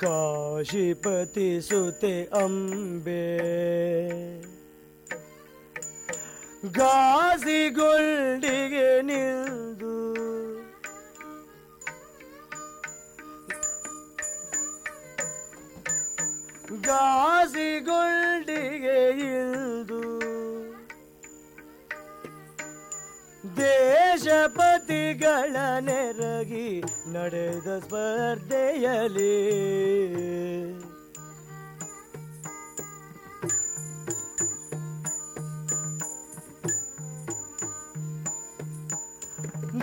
काशीपति सुते अम्बे ಗಾಜಿಗೊಳ್ಳಿಗೆ ನಿಲ್ದು ಗಾಜಿಗೊಳ್ಳಿಗೆ ಇಲ್ ದೇಶಪತಿಗಳ ನೆರಗಿ ನಡೆದ ಸ್ಪರ್ಧೆಯಲ್ಲಿ.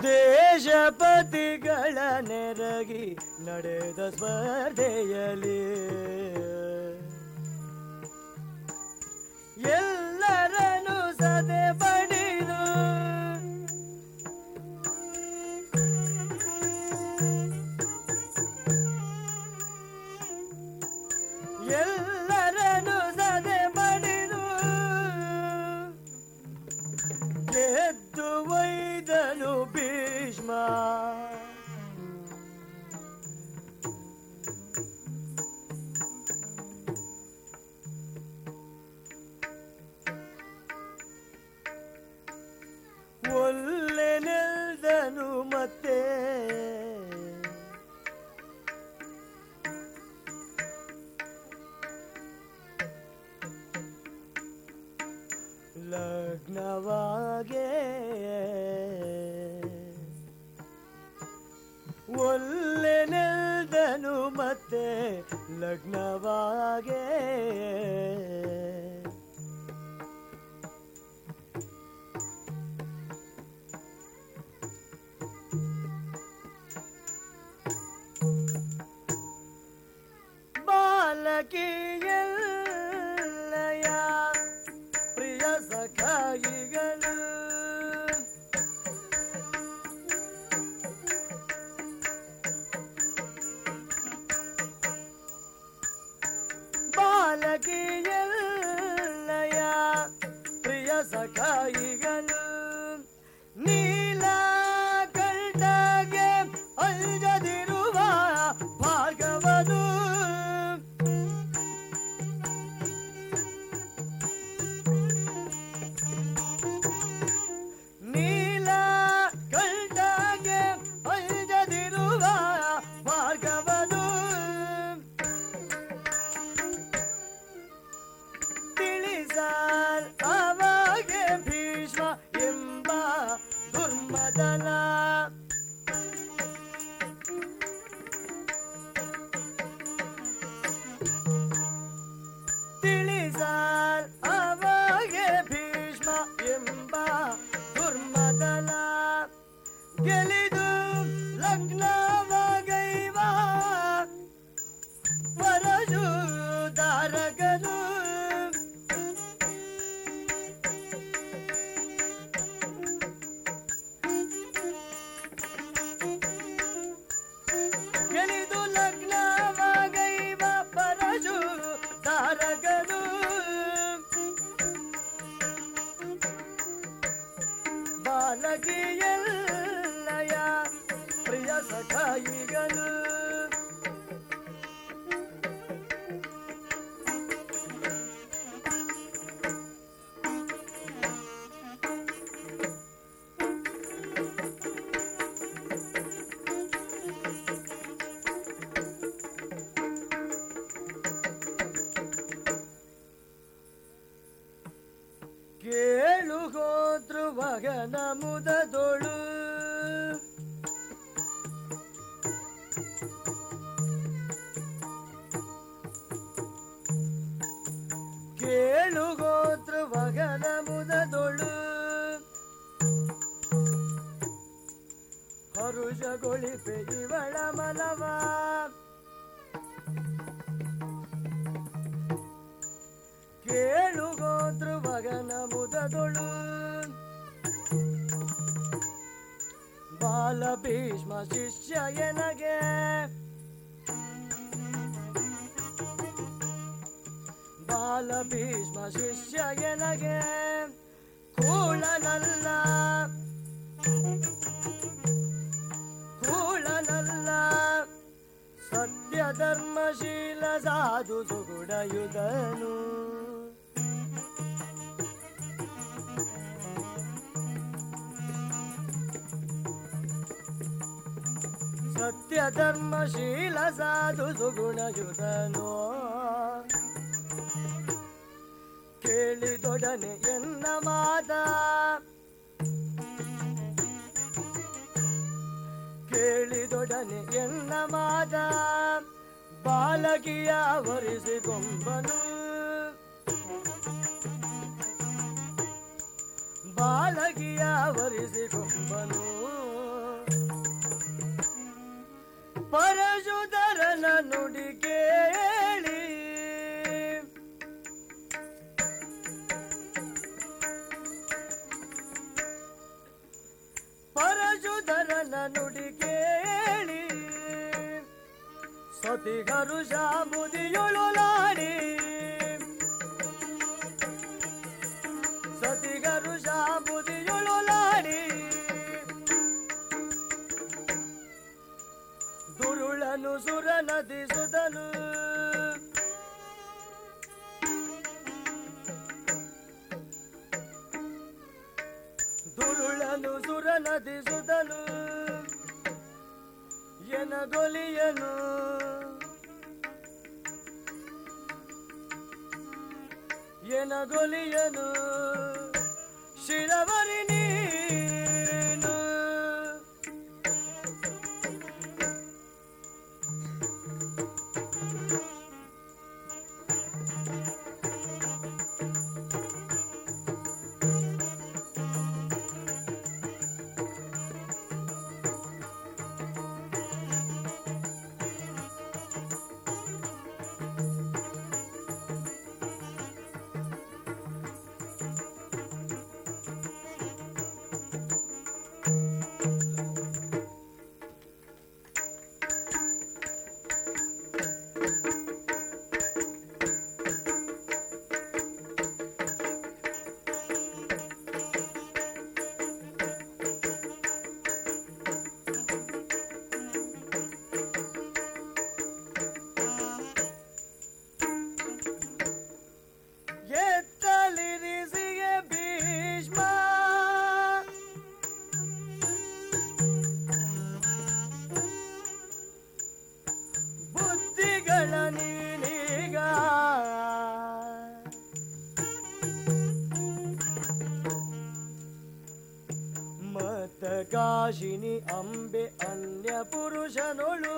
ದೇಶಪತಿಗಳ ನೆರಗಿ ನಡೆದ ಸ್ಪರ್ಧೆಯಲ್ಲಿ. ಎಲ್ಲರನ್ನು ಸದೆ ಪಡೆದು aquí. ಧರ್ಮಶೀಲ ಸಾಧು ಸುಗುಣಯುಧನು ಸತ್ಯ ಧರ್ಮಶೀಲ ಸಾಧು ಸುಗುಣಯುಧನು ಕೇಳಿದೊಡನೆ ಎನ್ನ ಮಾತ ಕೇಳಿದೊಡನೆ ಎನ್ನ ಮಾತ ಬಾಲಕಿಯ ವರಿಸಿಕೊಂಬನು ಬಾಲಕಿಯ ವರಿಸಿಕೊಂಬನು ಪರಶುಧರನ ನುಡಿ ಕೇಳಿ. ಪರಶುಧರನ ನುಡಿ ಕೇಳಿ. ಸತಿಗರು ಗರುಷ ಸತಿಗರು ಶಾಮುದಿಯೊಳುಲಾಡಿ ದುರುಳನು ಸುರ ನದಿ ಸುದನು. ದುರುಳನು ಸುರ ನದಿ ಸುದನು. ಎನಗೊಲಿಯನು ಎನಗೊಲಿಯನು ಶಿರವರಿ ನೀನು ಕಾಶಿನಿ ಅಂಬೆ ಅನ್ಯ ಪುರುಷನೊಳು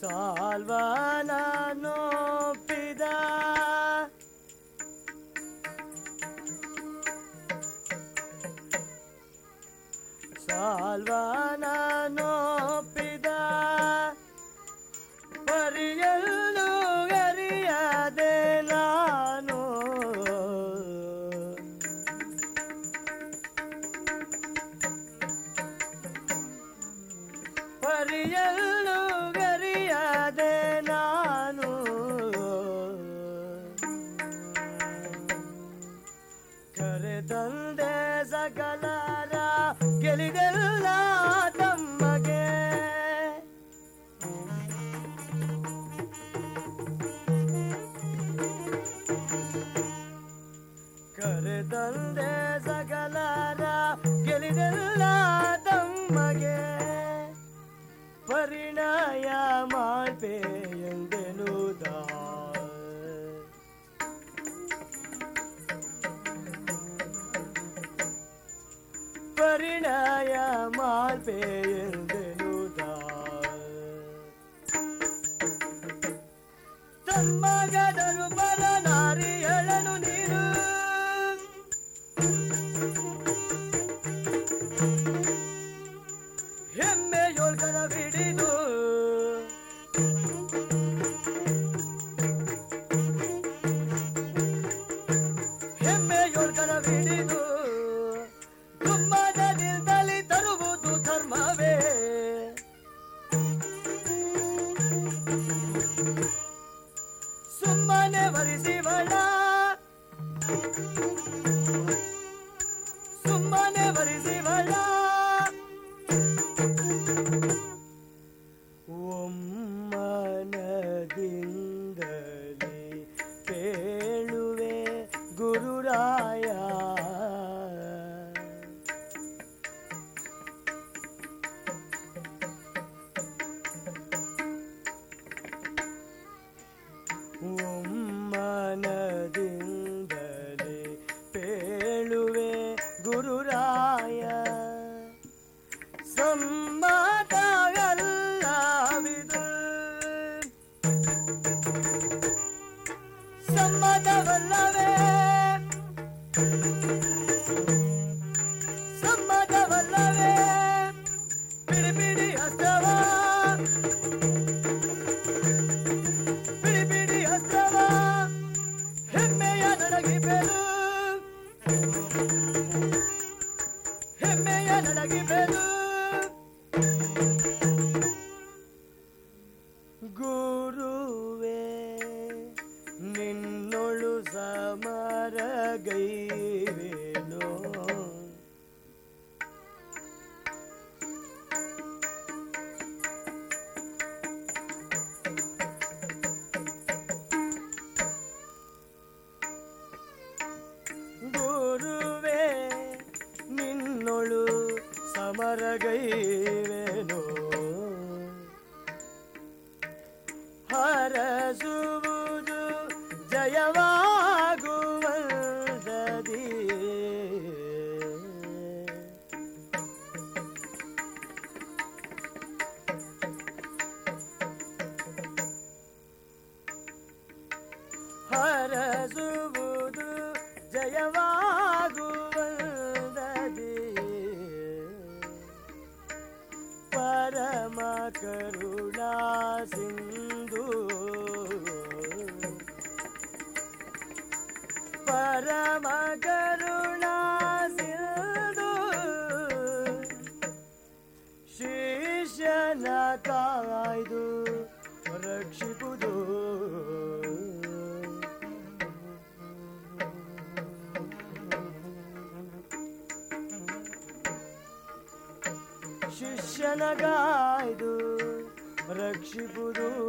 ಸಾಲ್ವನ கருணையமாய் பேயந்தனுதா பரிணயமால் பேயந்த करुणा सिन्धु पर Shiburu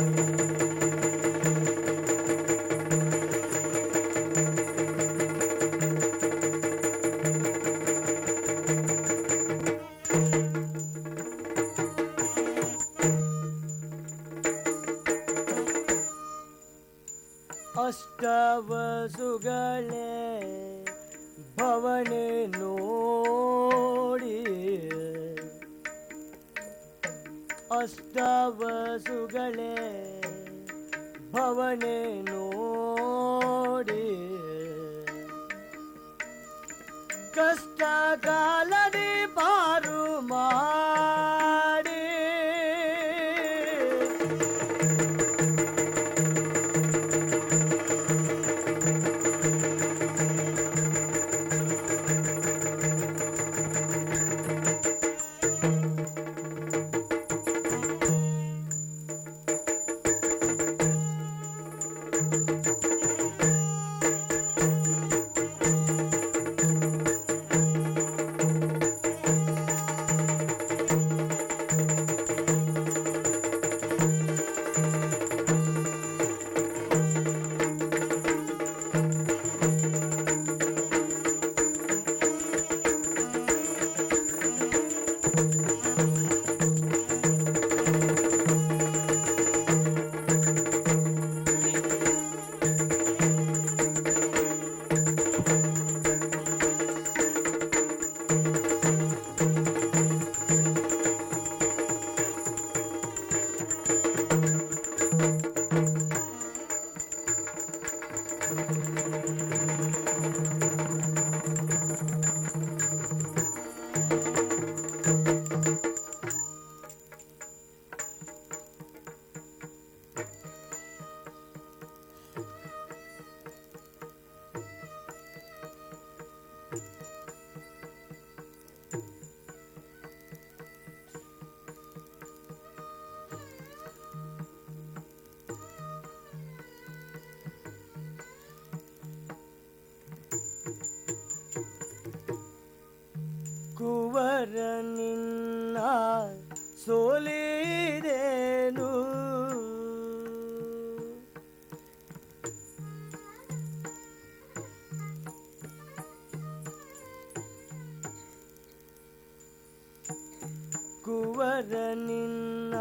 ಕುವರ ನಿನ್ನ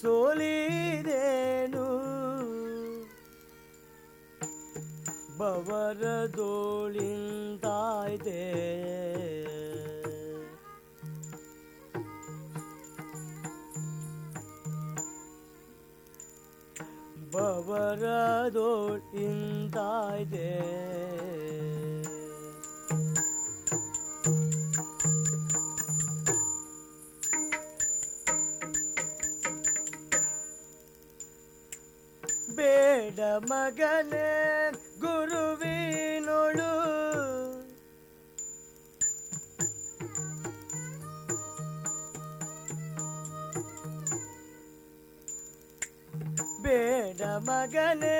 ಸೋಲಿದೇನು? ಬವರದೋಳಿಂದಾಯ್ದೆ ಬವರದೋಳಿಂದಾಯ್ದೆ ಬೇಡ ಮಗನೇ ಗುರುವಿನೊಳು. ಬೇಡ ಮಗನೇ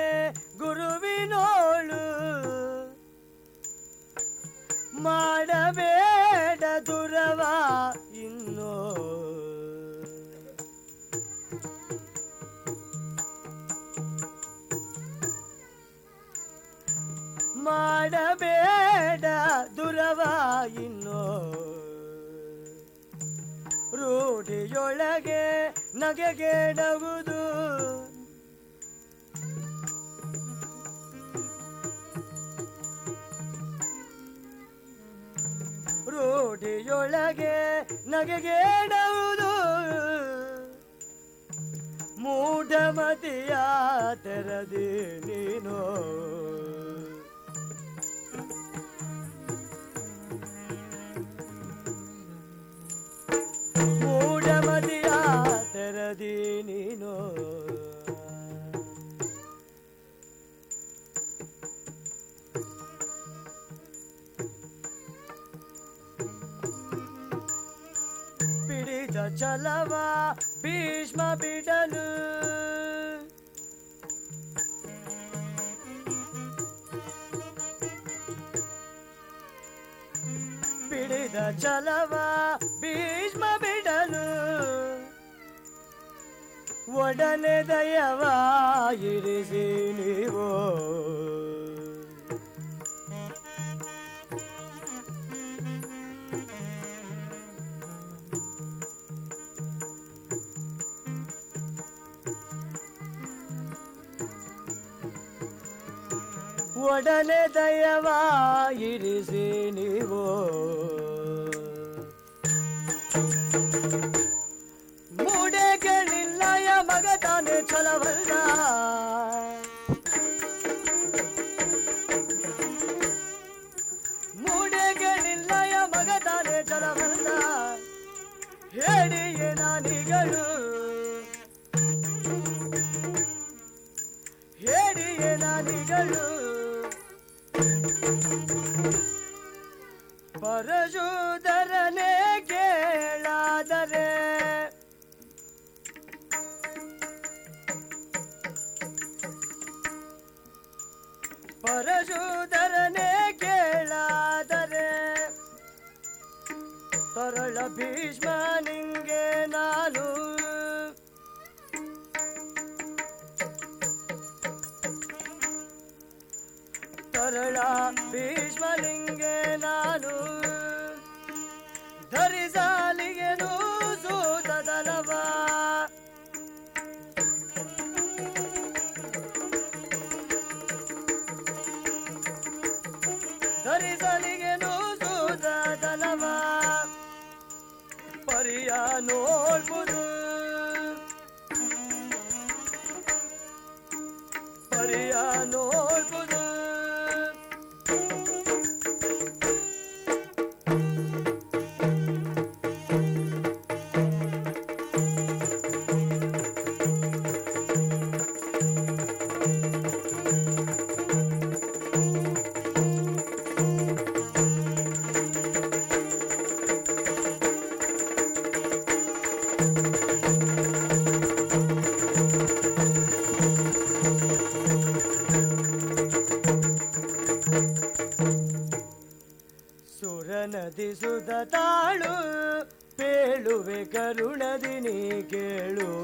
ರೂಢಿಯೊಳಗೆ ನಗೆಗೆಡವುದು ರೂಢಿಯೊಳಗೆ ಕೇಳುವುದು ಮೂಢಮತಿಯ ತೆರದಿ ನೀನು. ತೆರದಿ ನೀನು ಬಿಡಿದ ಛಲವ ಭೀಷ್ಮ ಬಿಡಲು ಬಿಡಿದ ಛಲವ ಭೀಷ್ಮ ಬಿಡಲು ಒಡನೆ ದಯವಾಗಿರಿಸಿ ನೀವು ಒಡನೆ ದಯವಾಗಿರಿಸಿ ನೀವು ಪರಶೂದರನೇ ಕೇಳಾದರೆ ತೊರಳ ಭೀಷ್ಮ ನಿಂಗೆ ನಾನು ತೊರಳ ಭೀಷ್ಮ ನಿಂಗೆ ತಾಳು ಪೇಳುವೆ ಕರುಣದಿ ನೀ ಕೇಳು.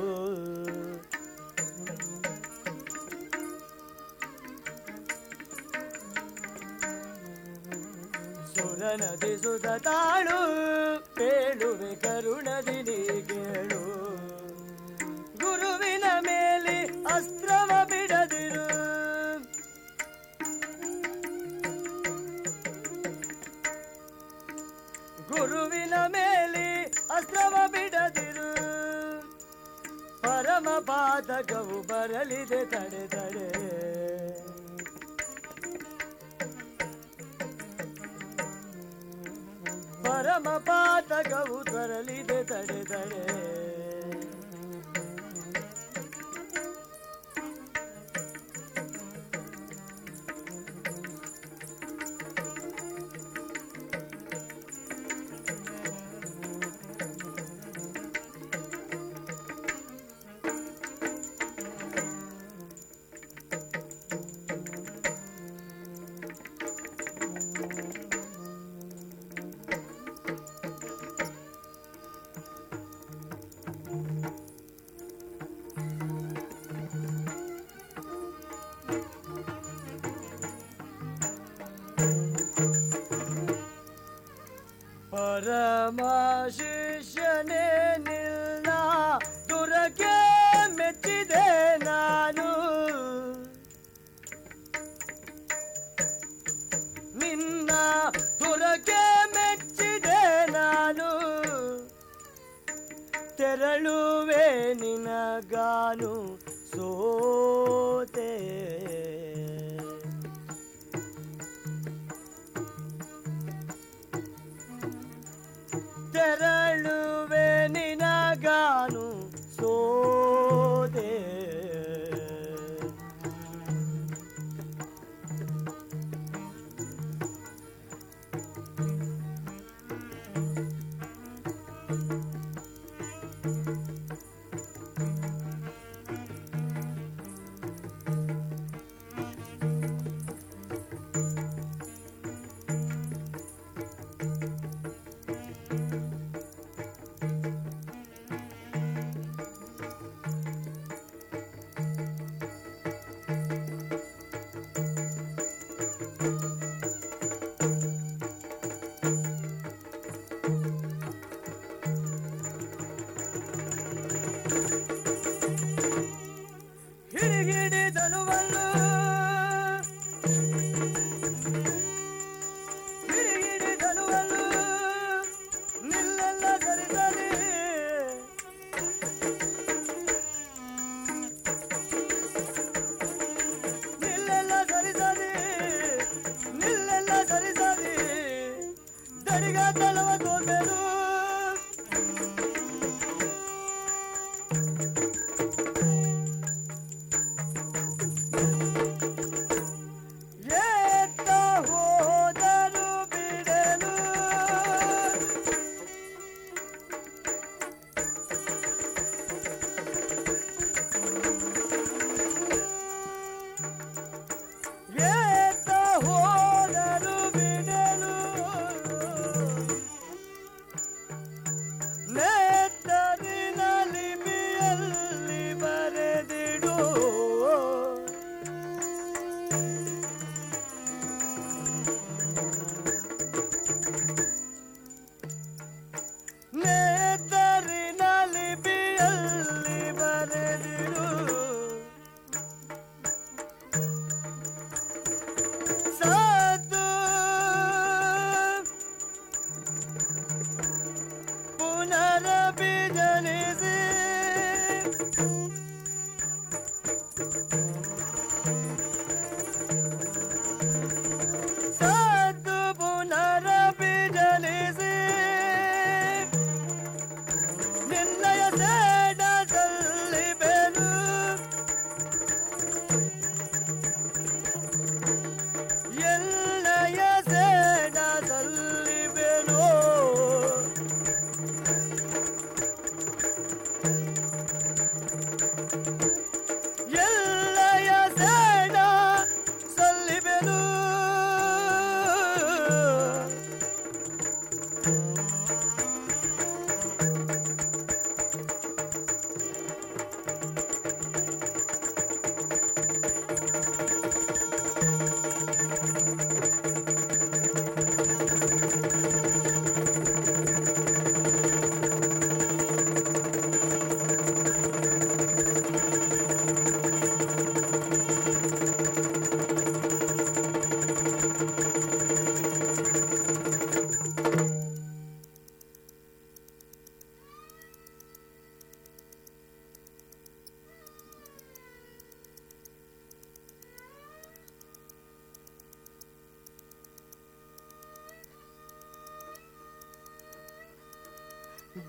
ನಮ್ಮ ಪಾತಕವು ಬರಲಿದೆ ತಡೆ ತಡೆ. ಪರಮ ಪಾತಕವು ತರಲಿದೆ ತಡೆ ತಡೆ.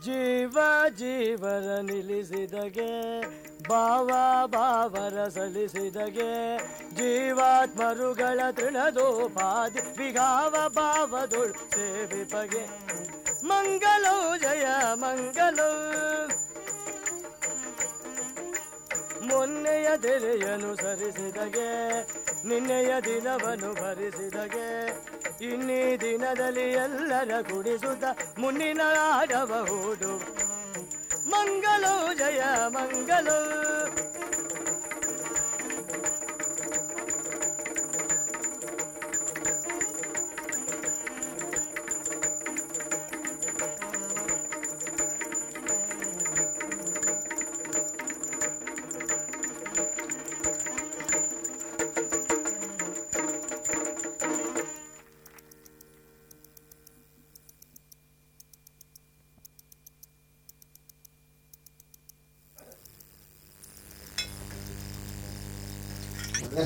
ಜೀವ ಜೀವರ ನಿಲ್ಲಿಸಿದಗೆ, ಭಾವ ಭಾವರ ಸಲ್ಲಿಸಿದಗೆ, ಜೀವಾತ್ಮರುಗಳ ತೃಣದೋಪಾದಿ ವಿಘಾವ ಸೇವಿ ಸೇವಿಪಗೆ. ಮಂಗಲೋ ಜಯ ಮಂಗಲೋ. ಮೊನ್ನೆಯ ತೆರೆಯನು ಸರಿಸಿದಗೆ ನಿನ್ನೆಯ ದಿನವನ್ನು ಭರಿಸಿದಗೆ. ಇನ್ನೀ ದಿನದಲ್ಲಿ ಎಲ್ಲರ ಕುಡಿಸುತ್ತ ಮುನ್ನಿನ ಆಡಬಹುದು. ಮಂಗಲೋ ಜಯ ಮಂಗಲೋ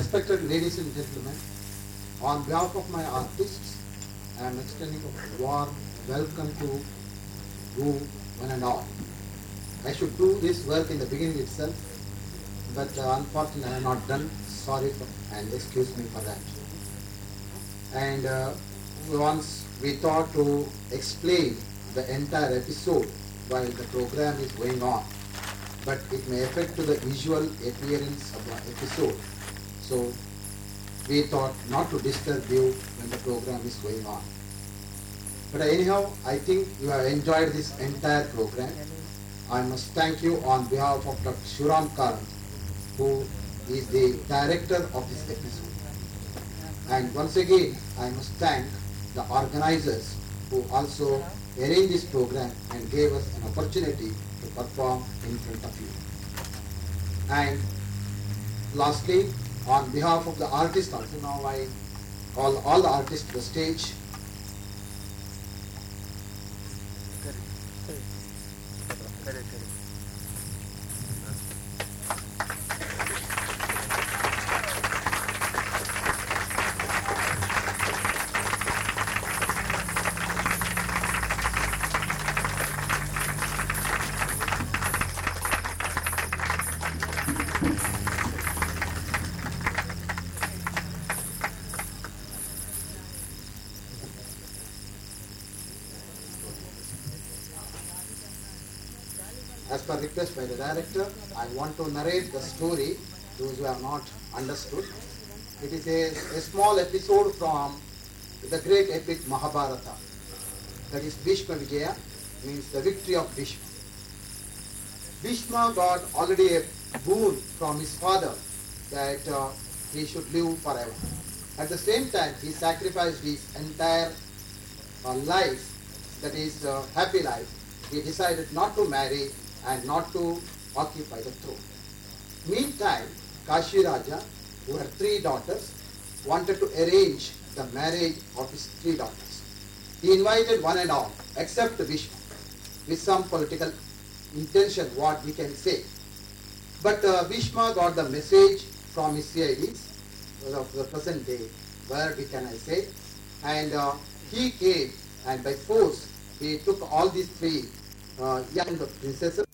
Respected ladies and gentlemen, on behalf of my artists, I am extending a warm welcome to you one and all. I should do this work in the beginning itself, but uh, unfortunately I have not done. Sorry for, and excuse me for that. And uh, once we thought to explain the entire episode while the program is going on, but it may affect to the visual appearance of the episode. So we thought not to disturb you when the program is going on. But anyhow, I think you have enjoyed this entire program. I must thank you on behalf of Dr. Shuram Karan, who is the director of this episode. And once again, I must thank the organizers who also arranged this program and gave us an opportunity to perform in front of you. And lastly, on behalf of the artist, now I call all the artists to the stage. By the director, I want to narrate the story, those who have not understood. It is a, a small episode from the great epic Mahabharata. That is Bhishma Vijaya, means the victory of Bhishma. Bhishma got already a boon from his father that uh, he should live forever. At the same time, he sacrificed his entire uh, life, that is uh, happy life. He decided not to marry and not to occupy the throne. Meantime, Kashi Raja, who had three daughters, wanted to arrange the marriage of his three daughters. He invited one and all, except Bhishma, with some political intention, what we can say. But uh, Bhishma got the message from his CIDs of the present day, where we can I say, and uh, he came and by force he took all these three uh, young princesses